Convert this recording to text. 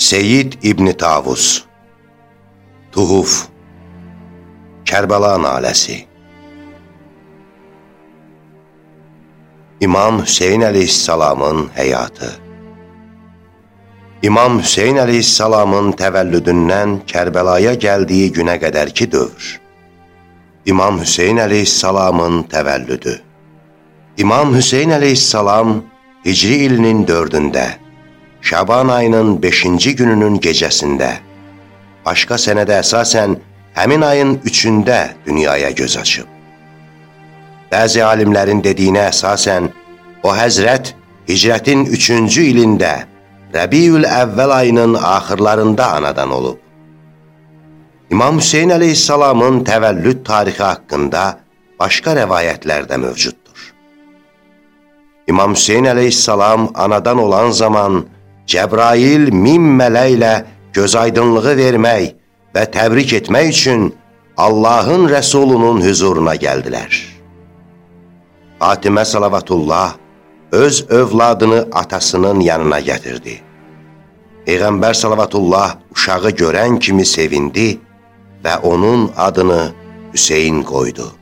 Seyid İbni Tavus Tuhuf. Kərbəla naləsi. İmam Hüseyin əleyhissalamın həyatı. İmam Hüseyin əleyhissalamın təvəllüdündən Kərbəlaya gəldiyi günə qədərki dövr. İmam Hüseyin əleyhissalamın təvəllüdü. İmam Hüseyin əleyhissalam Hicri ilinin dördündə Şaban ayının 5-ci gününün gecəsində, başqa sənədə əsasən həmin ayın 3-ündə dünyaya göz açıb. Bəzi alimlərin dediyinə əsasən, o həzrət hicrətin 3-cü ilində, Rəbiyül əvvəl ayının axırlarında anadan olub. İmam Hüseyin əleyhissalamın təvəllüd tarixi haqqında başqa rəvayətlər də mövcuddur. İmam Hüseyin əleyhissalam anadan olan zaman, Cəbrail min mələklə göz aydınlığı vermək və təbrik etmək üçün Allahın rəsulunun hüzuruna gəldilər. Fatimə salavatullah öz övladını atasının yanına gətirdi. Peyğəmbər salavatullah uşağı görən kimi sevindi və onun adını Hüseyin qoydu.